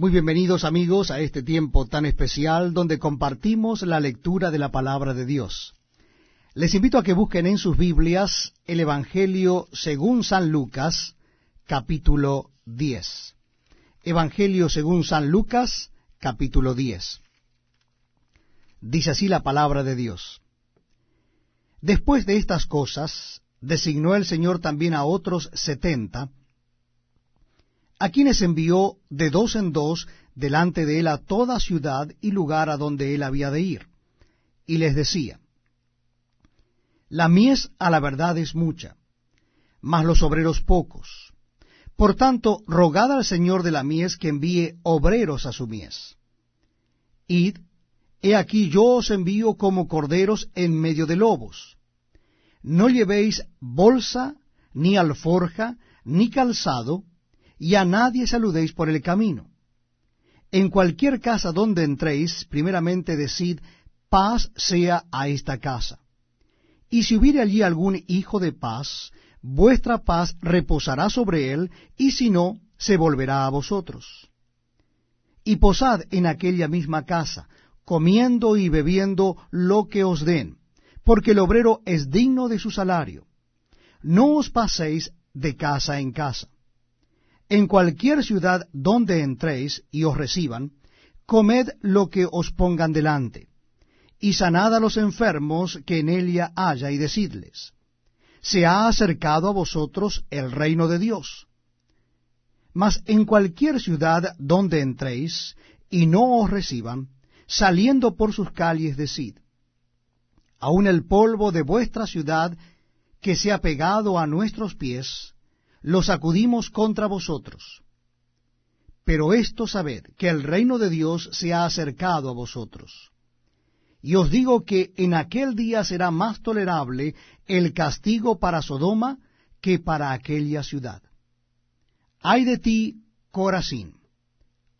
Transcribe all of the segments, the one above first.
Muy bienvenidos amigos a este tiempo tan especial donde compartimos la lectura de la palabra de Dios. Les invito a que busquen en sus Biblias el Evangelio según San Lucas, capítulo 10. Evangelio según San Lucas, capítulo 10. Dice así la palabra de Dios. Después de estas cosas, designó el Señor también a otros setenta, a quienes envió de dos en dos delante de él a toda ciudad y lugar a donde él había de ir. Y les decía, La mies a la verdad es mucha, mas los obreros pocos. Por tanto, rogad al Señor de la mies que envíe obreros a su mies. Id, he aquí yo os envío como corderos en medio de lobos. No llevéis bolsa, ni alforja, ni calzado, y a nadie saludéis por el camino. En cualquier casa donde entréis, primeramente decid, paz sea a esta casa. Y si hubiere allí algún hijo de paz, vuestra paz reposará sobre él, y si no, se volverá a vosotros. Y posad en aquella misma casa, comiendo y bebiendo lo que os den, porque el obrero es digno de su salario. No os paséis de casa en casa. En cualquier ciudad donde entréis y os reciban, comed lo que os pongan delante, y sanad a los enfermos que en ella haya, y decidles, se ha acercado a vosotros el reino de Dios. Mas en cualquier ciudad donde entréis y no os reciban, saliendo por sus calles, decid, aun el polvo de vuestra ciudad que se ha pegado a nuestros pies, lo sacudimos contra vosotros. Pero esto sabed, que el reino de Dios se ha acercado a vosotros. Y os digo que en aquel día será más tolerable el castigo para Sodoma que para aquella ciudad. Ay de ti, Corazín,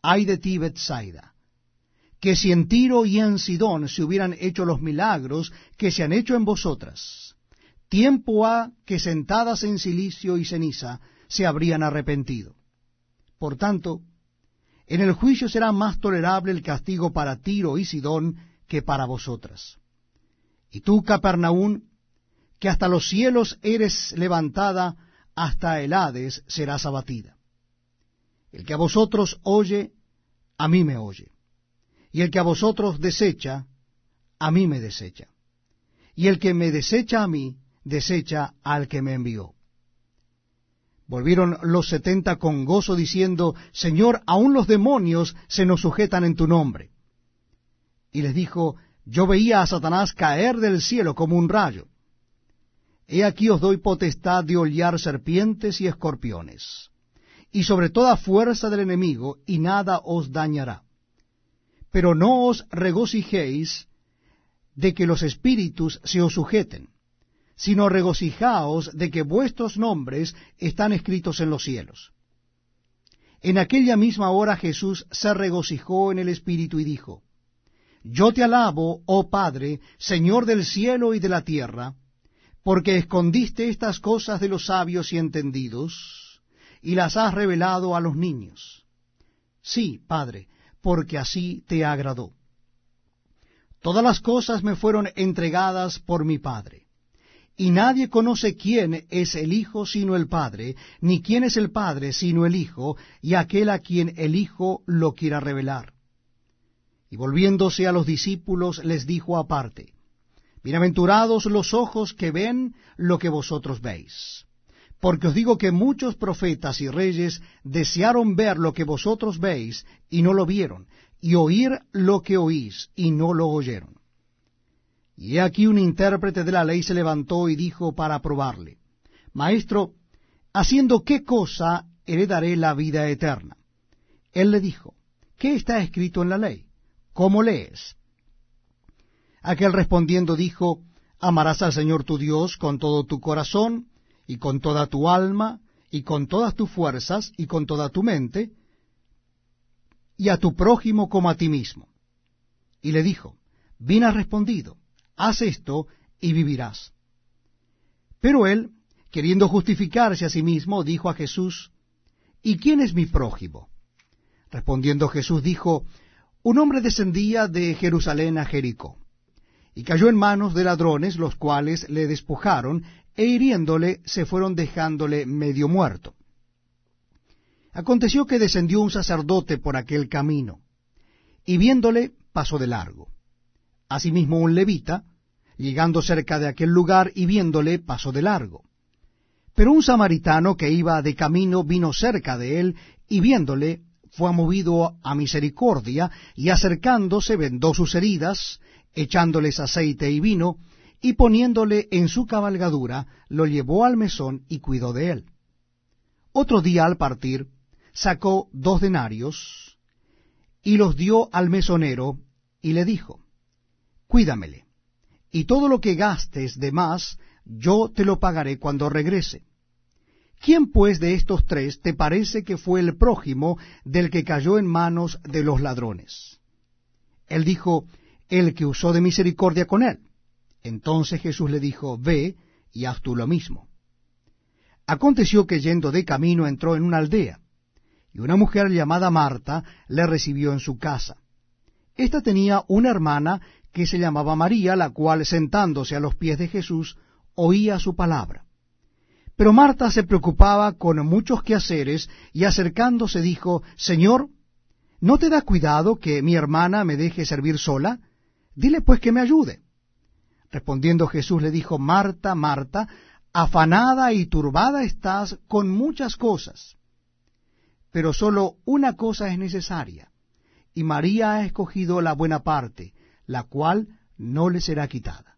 ay de ti, Bethsaida, que si en Tiro y en Sidón se hubieran hecho los milagros que se han hecho en vosotras, tiempo ha que sentadas en silicio y ceniza se habrían arrepentido. Por tanto, en el juicio será más tolerable el castigo para Tiro y Sidón que para vosotras. Y tú, Capernaún, que hasta los cielos eres levantada, hasta el Hades serás abatida. El que a vosotros oye, a mí me oye. Y el que a vosotros desecha, a mí me desecha. Y el que me desecha a mí, desecha al que me envió. Volvieron los setenta con gozo diciendo, Señor, aun los demonios se nos sujetan en tu nombre. Y les dijo, Yo veía a Satanás caer del cielo como un rayo. He aquí os doy potestad de hollar serpientes y escorpiones, y sobre toda fuerza del enemigo, y nada os dañará. Pero no os regocijéis de que los espíritus se os sujeten sino regocijaos de que vuestros nombres están escritos en los cielos. En aquella misma hora Jesús se regocijó en el Espíritu y dijo, Yo te alabo, oh Padre, Señor del cielo y de la tierra, porque escondiste estas cosas de los sabios y entendidos, y las has revelado a los niños. Sí, Padre, porque así te agradó. Todas las cosas me fueron entregadas por mi Padre y nadie conoce quién es el Hijo sino el Padre, ni quién es el Padre sino el Hijo, y aquel a quien el Hijo lo quiera revelar. Y volviéndose a los discípulos les dijo aparte, Bienaventurados los ojos que ven lo que vosotros veis. Porque os digo que muchos profetas y reyes desearon ver lo que vosotros veis y no lo vieron, y oír lo que oís y no lo oyeron. Y he aquí un intérprete de la ley se levantó y dijo para probarle, Maestro, ¿haciendo qué cosa heredaré la vida eterna? Él le dijo, ¿qué está escrito en la ley? ¿Cómo lees? Aquel respondiendo dijo, Amarás al Señor tu Dios con todo tu corazón, y con toda tu alma, y con todas tus fuerzas, y con toda tu mente, y a tu prójimo como a ti mismo. Y le dijo, Bien has respondido haz esto y vivirás. Pero él, queriendo justificarse a sí mismo, dijo a Jesús, ¿Y quién es mi prójimo? Respondiendo Jesús dijo, Un hombre descendía de Jerusalén a Jericó, y cayó en manos de ladrones, los cuales le despojaron, e hiriéndole se fueron dejándole medio muerto. Aconteció que descendió un sacerdote por aquel camino, y viéndole pasó de largo. Asimismo un levita, llegando cerca de aquel lugar y viéndole, pasó de largo. Pero un samaritano que iba de camino vino cerca de él, y viéndole, fue movido a misericordia, y acercándose vendó sus heridas, echándoles aceite y vino, y poniéndole en su cabalgadura, lo llevó al mesón y cuidó de él. Otro día al partir, sacó dos denarios, y los dio al mesonero, y le dijo, Cuídamele, y todo lo que gastes de más, yo te lo pagaré cuando regrese. ¿Quién pues de estos tres te parece que fue el prójimo del que cayó en manos de los ladrones? Él dijo, el que usó de misericordia con él. Entonces Jesús le dijo, ve y haz tú lo mismo. Aconteció que yendo de camino entró en una aldea, y una mujer llamada Marta le recibió en su casa. Esta tenía una hermana que se llamaba María, la cual sentándose a los pies de Jesús oía su palabra. Pero Marta se preocupaba con muchos quehaceres y acercándose dijo, Señor, ¿no te da cuidado que mi hermana me deje servir sola? Dile pues que me ayude. Respondiendo Jesús le dijo, Marta, Marta, afanada y turbada estás con muchas cosas, pero sólo una cosa es necesaria, y María ha escogido la buena parte, la cual no le será quitada.